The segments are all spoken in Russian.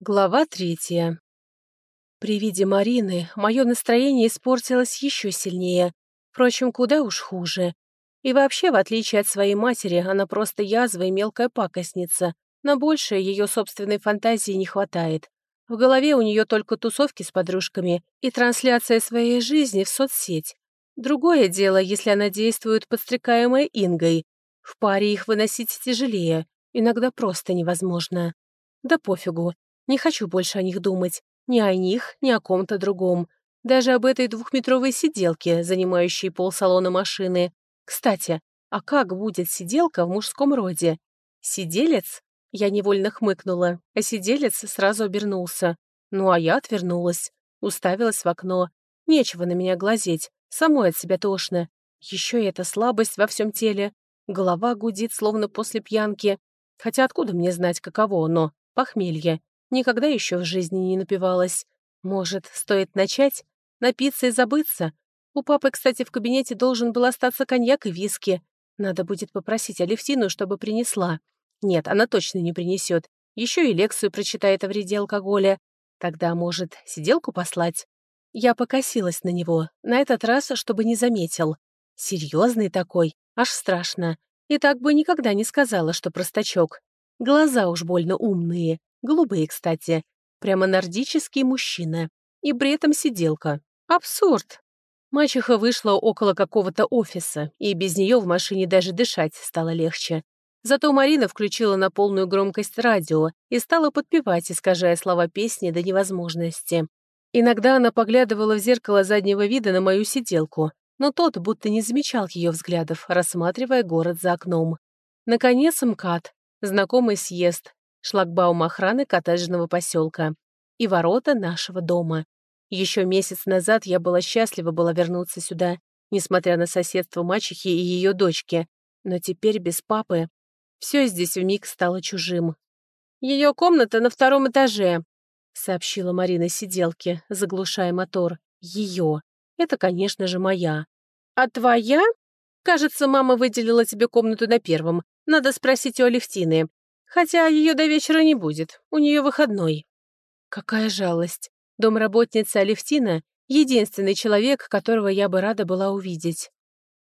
Глава третья. При виде Марины мое настроение испортилось еще сильнее, впрочем, куда уж хуже. И вообще, в отличие от своей матери, она просто язва и мелкая пакостница. На большее ее собственной фантазии не хватает. В голове у нее только тусовки с подружками и трансляция своей жизни в соцсеть. Другое дело, если она действует подстрекаемой Ингой. В паре их выносить тяжелее, иногда просто невозможно. Да пофигу, не хочу больше о них думать. Ни о них, ни о ком-то другом. Даже об этой двухметровой сиделке, занимающей полсалона машины. Кстати, а как будет сиделка в мужском роде? Сиделец? Я невольно хмыкнула, а сиделец сразу обернулся. Ну, а я отвернулась. Уставилась в окно. Нечего на меня глазеть. Самой от себя тошно. Еще и эта слабость во всем теле. Голова гудит, словно после пьянки. Хотя откуда мне знать, каково оно? Похмелье. Никогда еще в жизни не напивалась. Может, стоит начать? Напиться и забыться? У папы, кстати, в кабинете должен был остаться коньяк и виски. Надо будет попросить Алевтину, чтобы принесла. Нет, она точно не принесет. Еще и лекцию прочитает о вреде алкоголя. Тогда, может, сиделку послать? Я покосилась на него, на этот раз, чтобы не заметил. Серьезный такой, аж страшно. И так бы никогда не сказала, что простачок. Глаза уж больно умные. Голубые, кстати. Прямо нордический мужчина. И при этом сиделка. Абсурд. Мачеха вышла около какого-то офиса, и без нее в машине даже дышать стало легче. Зато Марина включила на полную громкость радио и стала подпевать, искажая слова песни до невозможности. Иногда она поглядывала в зеркало заднего вида на мою сиделку, но тот будто не замечал ее взглядов, рассматривая город за окном. Наконец МКАД, знакомый съезд, шлагбаум охраны коттеджного поселка и ворота нашего дома. Еще месяц назад я была счастлива была вернуться сюда, несмотря на соседство мачехи и ее дочки, но теперь без папы все здесь вмиг стало чужим. Ее комната на втором этаже, сообщила Марина сиделке, заглушая мотор. Ее. Это, конечно же, моя. А твоя? Кажется, мама выделила тебе комнату на первом. Надо спросить у Алевтины. Хотя ее до вечера не будет, у нее выходной. Какая жалость. Домработница Алевтина — единственный человек, которого я бы рада была увидеть.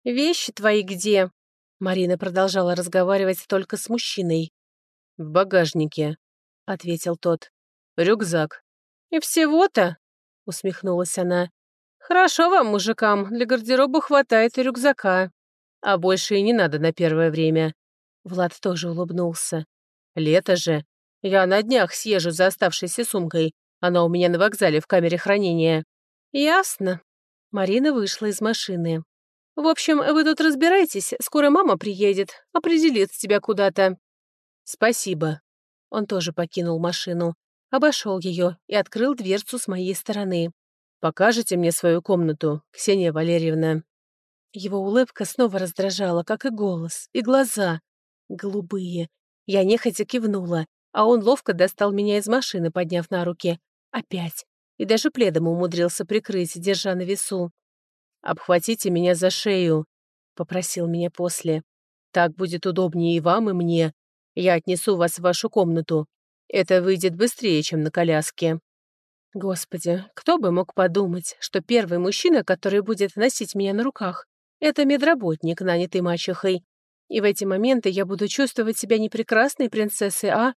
«Вещи твои где?» Марина продолжала разговаривать только с мужчиной. «В багажнике», — ответил тот. «Рюкзак». «И всего-то?» — усмехнулась она. «Хорошо вам, мужикам, для гардероба хватает и рюкзака. А больше и не надо на первое время». Влад тоже улыбнулся. Лето же. Я на днях съезжу за оставшейся сумкой. Она у меня на вокзале в камере хранения». «Ясно». Марина вышла из машины. «В общем, вы тут разбирайтесь, скоро мама приедет, определит тебя куда-то». «Спасибо». Он тоже покинул машину, обошел ее и открыл дверцу с моей стороны. «Покажете мне свою комнату, Ксения Валерьевна?» Его улыбка снова раздражала, как и голос, и глаза. Голубые, я нехотя кивнула, а он ловко достал меня из машины, подняв на руки. Опять. И даже пледом умудрился прикрыть, держа на весу. «Обхватите меня за шею», — попросил меня после. «Так будет удобнее и вам, и мне. Я отнесу вас в вашу комнату. Это выйдет быстрее, чем на коляске». Господи, кто бы мог подумать, что первый мужчина, который будет носить меня на руках, это медработник, нанятый мачехой, и в эти моменты я буду чувствовать себя не прекрасной принцессой, а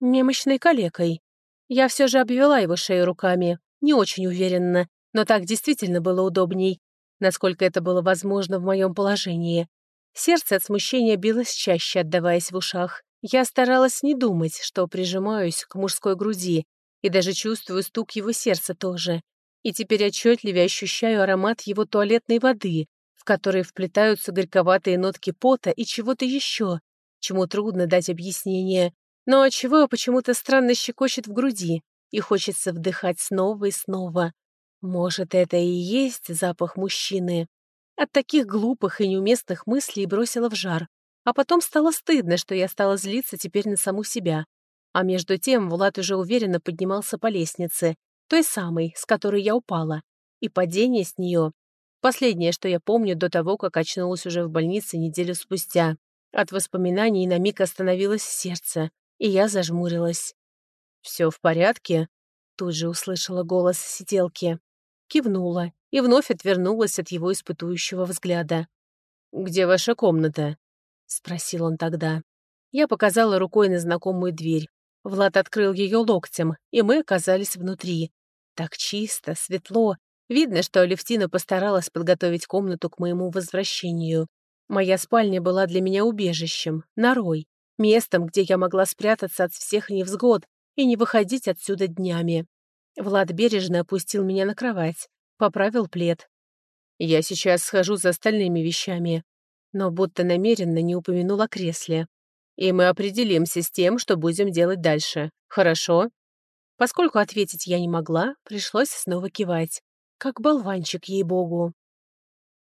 немощной калекой. Я все же обвела его шею руками, не очень уверенно, но так действительно было удобней, насколько это было возможно в моем положении. Сердце от смущения билось чаще, отдаваясь в ушах. Я старалась не думать, что прижимаюсь к мужской груди, и даже чувствую стук его сердца тоже. И теперь отчетливее ощущаю аромат его туалетной воды, которые вплетаются горьковатые нотки пота и чего-то еще, чему трудно дать объяснение, но чего почему-то странно щекочет в груди и хочется вдыхать снова и снова. Может, это и есть запах мужчины? От таких глупых и неуместных мыслей бросила в жар, а потом стало стыдно, что я стала злиться теперь на саму себя. А между тем Влад уже уверенно поднимался по лестнице, той самой, с которой я упала, и падение с нее Последнее, что я помню до того, как очнулась уже в больнице неделю спустя. От воспоминаний на миг остановилось сердце, и я зажмурилась. Все в порядке?» Тут же услышала голос сиделки. Кивнула и вновь отвернулась от его испытующего взгляда. «Где ваша комната?» — спросил он тогда. Я показала рукой на знакомую дверь. Влад открыл ее локтем, и мы оказались внутри. Так чисто, светло. Видно, что Алевтина постаралась подготовить комнату к моему возвращению. Моя спальня была для меня убежищем, норой, местом, где я могла спрятаться от всех невзгод и не выходить отсюда днями. Влад бережно опустил меня на кровать, поправил плед. Я сейчас схожу за остальными вещами, но будто намеренно не упомянул о кресле. И мы определимся с тем, что будем делать дальше. Хорошо? Поскольку ответить я не могла, пришлось снова кивать. Как болванчик, ей-богу.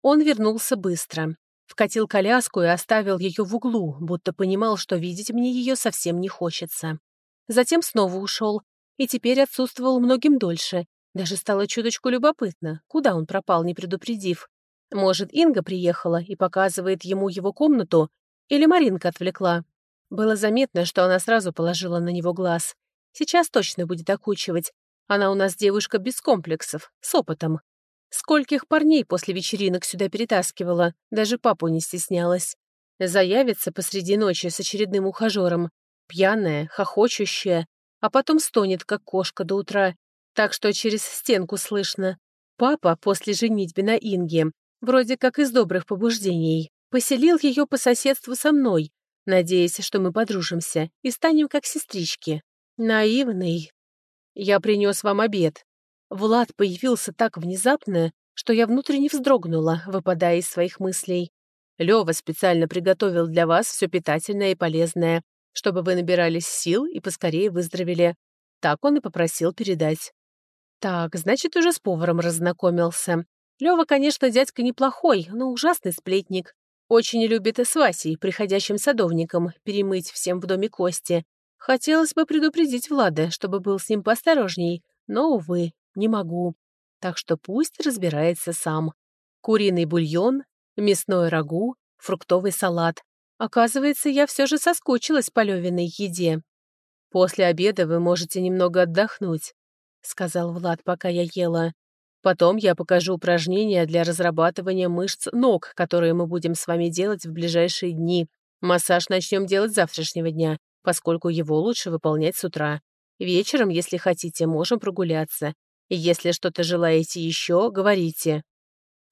Он вернулся быстро. Вкатил коляску и оставил ее в углу, будто понимал, что видеть мне ее совсем не хочется. Затем снова ушел, и теперь отсутствовал многим дольше. Даже стало чуточку любопытно, куда он пропал, не предупредив. Может, Инга приехала и показывает ему его комнату, или Маринка отвлекла. Было заметно, что она сразу положила на него глаз. Сейчас точно будет окучивать. Она у нас девушка без комплексов, с опытом. Скольких парней после вечеринок сюда перетаскивала, даже папу не стеснялась. Заявится посреди ночи с очередным ухажером, пьяная, хохочущая, а потом стонет, как кошка до утра, так что через стенку слышно. Папа после женитьбы на Инге, вроде как из добрых побуждений, поселил ее по соседству со мной, надеясь, что мы подружимся и станем как сестрички. Наивный. Я принес вам обед. Влад появился так внезапно, что я внутренне вздрогнула, выпадая из своих мыслей. Лёва специально приготовил для вас все питательное и полезное, чтобы вы набирались сил и поскорее выздоровели. Так он и попросил передать. Так, значит, уже с поваром разнакомился. Лёва, конечно, дядька неплохой, но ужасный сплетник. Очень любит с Васей, приходящим садовником, перемыть всем в доме кости. Хотелось бы предупредить Влада, чтобы был с ним поосторожней, но, увы, не могу. Так что пусть разбирается сам. Куриный бульон, мясной рагу, фруктовый салат. Оказывается, я все же соскучилась по Левиной еде. «После обеда вы можете немного отдохнуть», — сказал Влад, пока я ела. Потом я покажу упражнения для разрабатывания мышц ног, которые мы будем с вами делать в ближайшие дни. Массаж начнем делать завтрашнего дня, поскольку его лучше выполнять с утра. Вечером, если хотите, можем прогуляться. Если что-то желаете еще, говорите».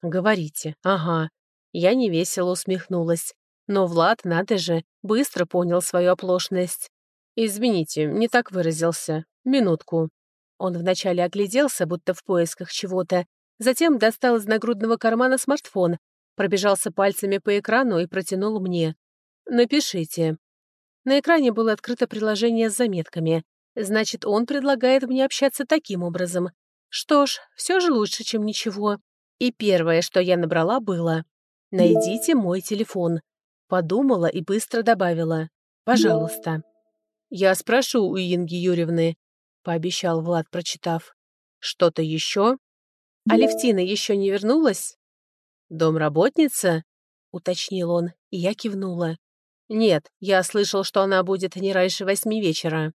«Говорите, ага». Я невесело усмехнулась. Но Влад, надо же, быстро понял свою оплошность. «Извините, не так выразился. Минутку». Он вначале огляделся, будто в поисках чего-то, затем достал из нагрудного кармана смартфон, пробежался пальцами по экрану и протянул мне. «Напишите». На экране было открыто приложение с заметками. Значит, он предлагает мне общаться таким образом. Что ж, все же лучше, чем ничего. И первое, что я набрала, было «Найдите мой телефон». Подумала и быстро добавила «Пожалуйста». «Я спрошу у Инги Юрьевны», пообещал Влад, прочитав. «Что-то еще?» «Алевтина еще не вернулась?» «Домработница?» — уточнил он, и я кивнула. «Нет, я слышал, что она будет не раньше восьми вечера».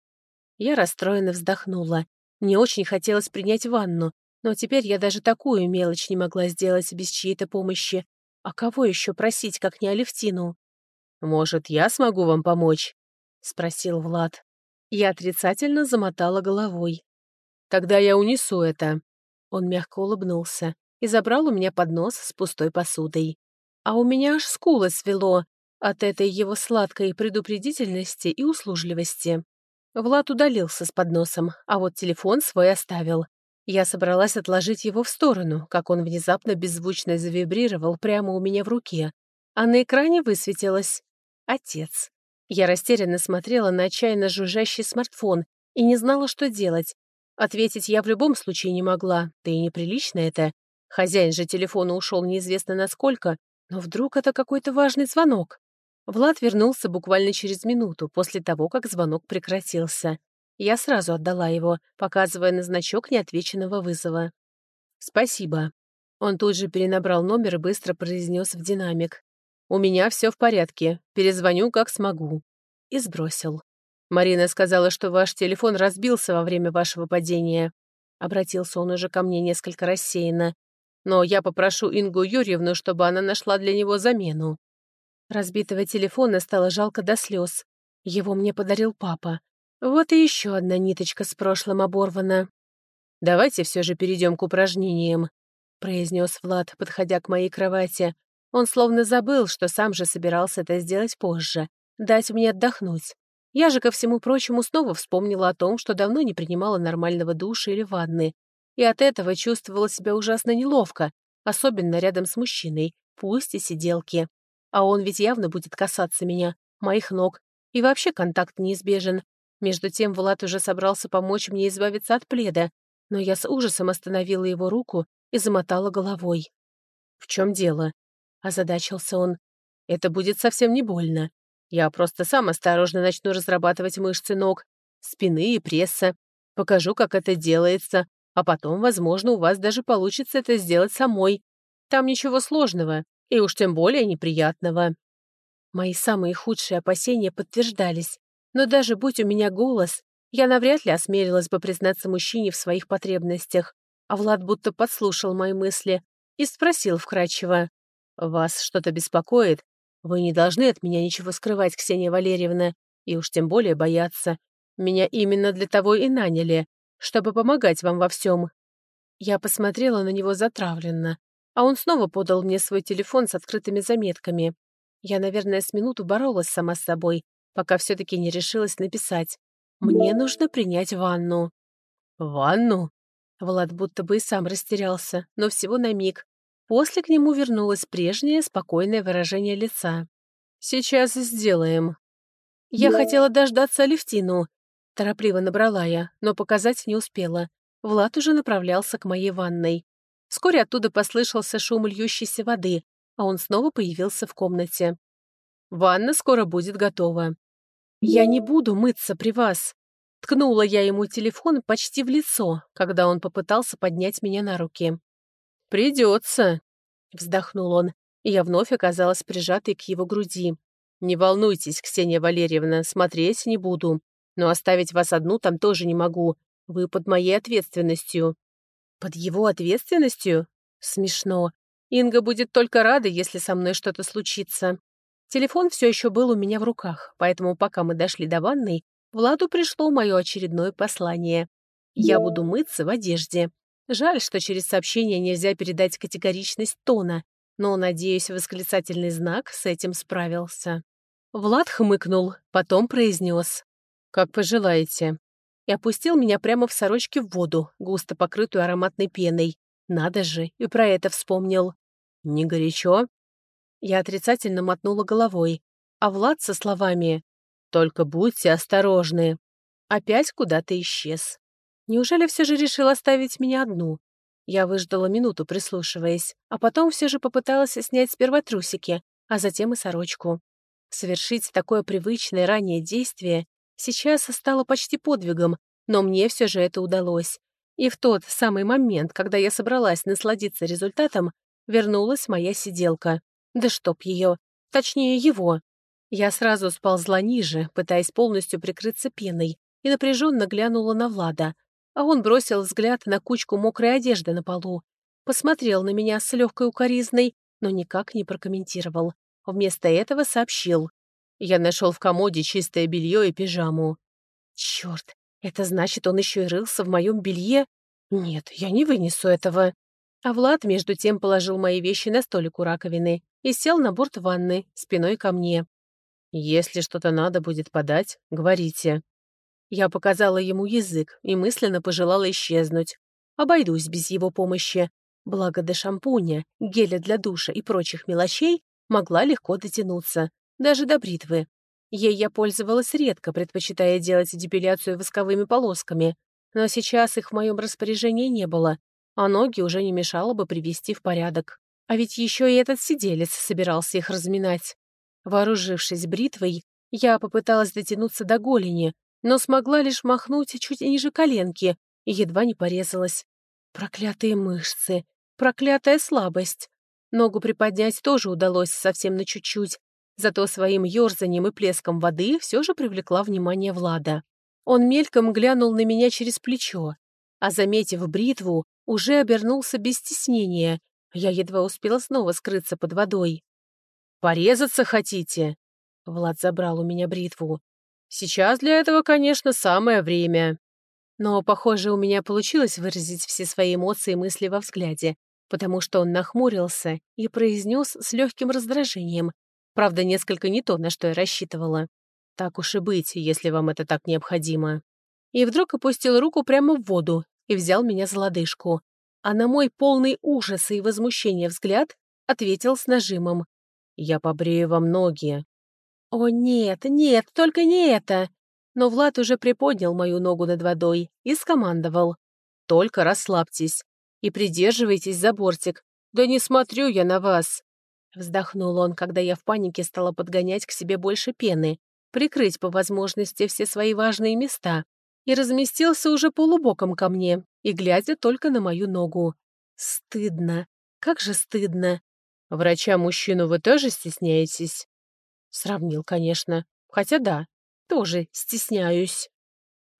Я расстроенно вздохнула. Мне очень хотелось принять ванну, но теперь я даже такую мелочь не могла сделать без чьей-то помощи. А кого еще просить, как не Алевтину? «Может, я смогу вам помочь?» — спросил Влад. Я отрицательно замотала головой. «Тогда я унесу это». Он мягко улыбнулся и забрал у меня поднос с пустой посудой. А у меня аж скулы свело от этой его сладкой предупредительности и услужливости. Влад удалился с подносом, а вот телефон свой оставил. Я собралась отложить его в сторону, как он внезапно беззвучно завибрировал прямо у меня в руке. А на экране высветилось «Отец». Я растерянно смотрела на отчаянно жужжащий смартфон и не знала, что делать. Ответить я в любом случае не могла, да и неприлично это. Хозяин же телефона ушел неизвестно насколько, но вдруг это какой-то важный звонок. Влад вернулся буквально через минуту после того, как звонок прекратился. Я сразу отдала его, показывая на значок неотвеченного вызова. «Спасибо». Он тут же перенабрал номер и быстро произнес в динамик. «У меня все в порядке. Перезвоню, как смогу». И сбросил. Марина сказала, что ваш телефон разбился во время вашего падения. Обратился он уже ко мне несколько рассеянно. Но я попрошу Ингу Юрьевну, чтобы она нашла для него замену. Разбитого телефона стало жалко до слез. Его мне подарил папа. Вот и еще одна ниточка с прошлым оборвана. «Давайте все же перейдем к упражнениям», — произнес Влад, подходя к моей кровати. Он словно забыл, что сам же собирался это сделать позже, дать мне отдохнуть. Я же, ко всему прочему, снова вспомнила о том, что давно не принимала нормального душа или ванны, и от этого чувствовала себя ужасно неловко, особенно рядом с мужчиной, пусть и сиделки. А он ведь явно будет касаться меня, моих ног, и вообще контакт неизбежен. Между тем Влад уже собрался помочь мне избавиться от пледа, но я с ужасом остановила его руку и замотала головой. «В чем дело?» — озадачился он. «Это будет совсем не больно. Я просто сам осторожно начну разрабатывать мышцы ног, спины и пресса. Покажу, как это делается, а потом, возможно, у вас даже получится это сделать самой. Там ничего сложного, и уж тем более неприятного. Мои самые худшие опасения подтверждались, но даже будь у меня голос, я навряд ли осмелилась бы признаться мужчине в своих потребностях, а Влад будто подслушал мои мысли и спросил вкрадчиво. «Вас что-то беспокоит? Вы не должны от меня ничего скрывать, Ксения Валерьевна, и уж тем более бояться. Меня именно для того и наняли, чтобы помогать вам во всем». Я посмотрела на него затравленно, а он снова подал мне свой телефон с открытыми заметками. Я, наверное, с минуту боролась сама с собой, пока все-таки не решилась написать. «Мне нужно принять ванну». «Ванну?» Влад будто бы и сам растерялся, но всего на миг, После к нему вернулось прежнее спокойное выражение лица. «Сейчас сделаем». «Я хотела дождаться Алевтину», — торопливо набрала я, но показать не успела. Влад уже направлялся к моей ванной. Вскоре оттуда послышался шум льющейся воды, а он снова появился в комнате. «Ванна скоро будет готова». «Я не буду мыться при вас», — ткнула я ему телефон почти в лицо, когда он попытался поднять меня на руки. «Придется», — вздохнул он, и я вновь оказалась прижатой к его груди. «Не волнуйтесь, Ксения Валерьевна, смотреть не буду, но оставить вас одну там тоже не могу. Вы под моей ответственностью». «Под его ответственностью? Смешно. Инга будет только рада, если со мной что-то случится». Телефон все еще был у меня в руках, поэтому пока мы дошли до ванной, Владу пришло мое очередное послание. «Я буду мыться в одежде. Жаль, что через сообщение нельзя передать категоричность тона, но, надеюсь, восклицательный знак с этим справился. Влад хмыкнул, потом произнес «Как пожелаете» и опустил меня прямо в сорочке в воду, густо покрытую ароматной пеной. Надо же, и про это вспомнил. «Не горячо?» Я отрицательно мотнула головой, а Влад со словами «Только будьте осторожны» опять куда-то исчез. Неужели все же решил оставить меня одну? Я выждала минуту, прислушиваясь, а потом все же попыталась снять сперва трусики, а затем и сорочку. Совершить такое привычное ранее действие сейчас стало почти подвигом, но мне все же это удалось. И в тот самый момент, когда я собралась насладиться результатом, вернулась моя сиделка. Да чтоб ее, точнее его. Я сразу сползла ниже, пытаясь полностью прикрыться пеной, и напряженно глянула на Влада а он бросил взгляд на кучку мокрой одежды на полу, посмотрел на меня с легкой укоризной, но никак не прокомментировал. Вместо этого сообщил. Я нашел в комоде чистое белье и пижаму. Черт, это значит, он еще и рылся в моем белье? Нет, я не вынесу этого. А Влад, между тем, положил мои вещи на столик у раковины и сел на борт ванны, спиной ко мне. «Если что-то надо будет подать, говорите», я показала ему язык и мысленно пожелала исчезнуть. Обойдусь без его помощи. Благо до шампуня, геля для душа и прочих мелочей могла легко дотянуться, даже до бритвы. Ей я пользовалась редко, предпочитая делать депиляцию восковыми полосками, но сейчас их в моем распоряжении не было, а ноги уже не мешало бы привести в порядок. А ведь еще и этот сиделец собирался их разминать. Вооружившись бритвой, я попыталась дотянуться до голени, но смогла лишь махнуть чуть ниже коленки и едва не порезалась. Проклятые мышцы, проклятая слабость. Ногу приподнять тоже удалось совсем на чуть-чуть. Зато своим ёрзанием и плеском воды все же привлекла внимание Влада. Он мельком глянул на меня через плечо, а, заметив бритву, уже обернулся без стеснения. Я едва успела снова скрыться под водой. «Порезаться хотите?» Влад забрал у меня бритву. «Сейчас для этого, конечно, самое время». Но, похоже, у меня получилось выразить все свои эмоции и мысли во взгляде, потому что он нахмурился и произнес с легким раздражением, правда, несколько не то, на что я рассчитывала. «Так уж и быть, если вам это так необходимо». И вдруг опустил руку прямо в воду и взял меня за лодыжку. А на мой полный ужаса и возмущения взгляд ответил с нажимом. «Я побрею вам ноги». «О, нет, нет, только не это!» Но Влад уже приподнял мою ногу над водой и скомандовал. «Только расслабьтесь и придерживайтесь за бортик. Да не смотрю я на вас!» Вздохнул он, когда я в панике стала подгонять к себе больше пены, прикрыть по возможности все свои важные места, и разместился уже полубоком ко мне и глядя только на мою ногу. Стыдно. Как же стыдно. «Врача-мужчину вы тоже стесняетесь?» Сравнил, конечно. Хотя да, тоже стесняюсь.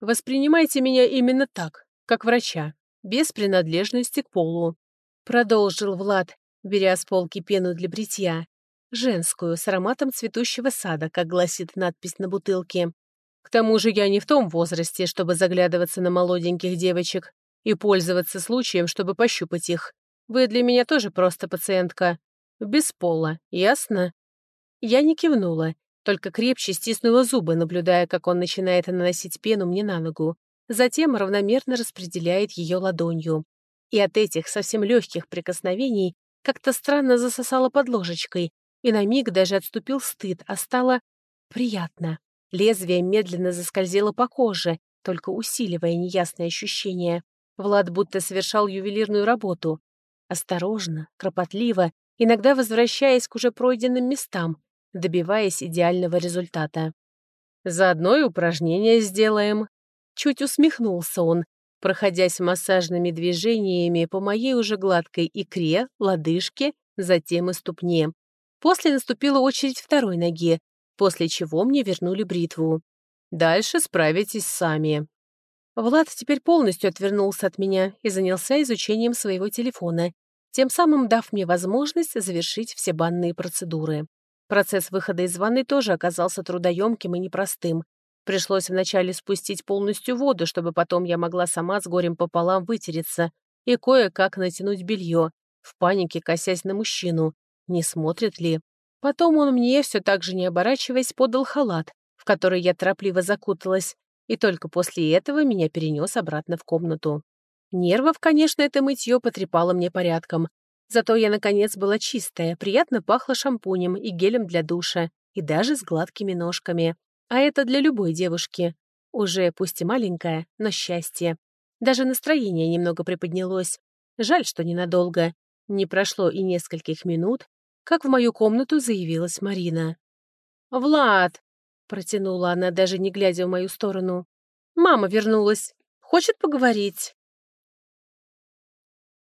Воспринимайте меня именно так, как врача, без принадлежности к полу. Продолжил Влад, беря с полки пену для бритья. Женскую, с ароматом цветущего сада, как гласит надпись на бутылке. К тому же я не в том возрасте, чтобы заглядываться на молоденьких девочек и пользоваться случаем, чтобы пощупать их. Вы для меня тоже просто пациентка. Без пола, ясно? Я не кивнула, только крепче стиснула зубы, наблюдая, как он начинает наносить пену мне на ногу. Затем равномерно распределяет ее ладонью. И от этих совсем легких прикосновений как-то странно засосало под ложечкой, и на миг даже отступил стыд, а стало приятно. Лезвие медленно заскользило по коже, только усиливая неясное ощущение. Влад будто совершал ювелирную работу. Осторожно, кропотливо, иногда возвращаясь к уже пройденным местам, добиваясь идеального результата. «Заодно и упражнения сделаем». Чуть усмехнулся он, проходясь массажными движениями по моей уже гладкой икре, лодыжке, затем и ступне. После наступила очередь второй ноги, после чего мне вернули бритву. Дальше справитесь сами. Влад теперь полностью отвернулся от меня и занялся изучением своего телефона, тем самым дав мне возможность завершить все банные процедуры. Процесс выхода из ванны тоже оказался трудоемким и непростым. Пришлось вначале спустить полностью воду, чтобы потом я могла сама с горем пополам вытереться и кое-как натянуть белье, в панике косясь на мужчину, не смотрит ли. Потом он мне, все так же не оборачиваясь, подал халат, в который я торопливо закуталась, и только после этого меня перенес обратно в комнату. Нервов, конечно, это мытье потрепало мне порядком, Зато я, наконец, была чистая, приятно пахла шампунем и гелем для душа, и даже с гладкими ножками. А это для любой девушки. Уже, пусть и маленькое, но счастье. Даже настроение немного приподнялось. Жаль, что ненадолго. Не прошло и нескольких минут, как в мою комнату заявилась Марина. «Влад!» — протянула она, даже не глядя в мою сторону. «Мама вернулась. Хочет поговорить?»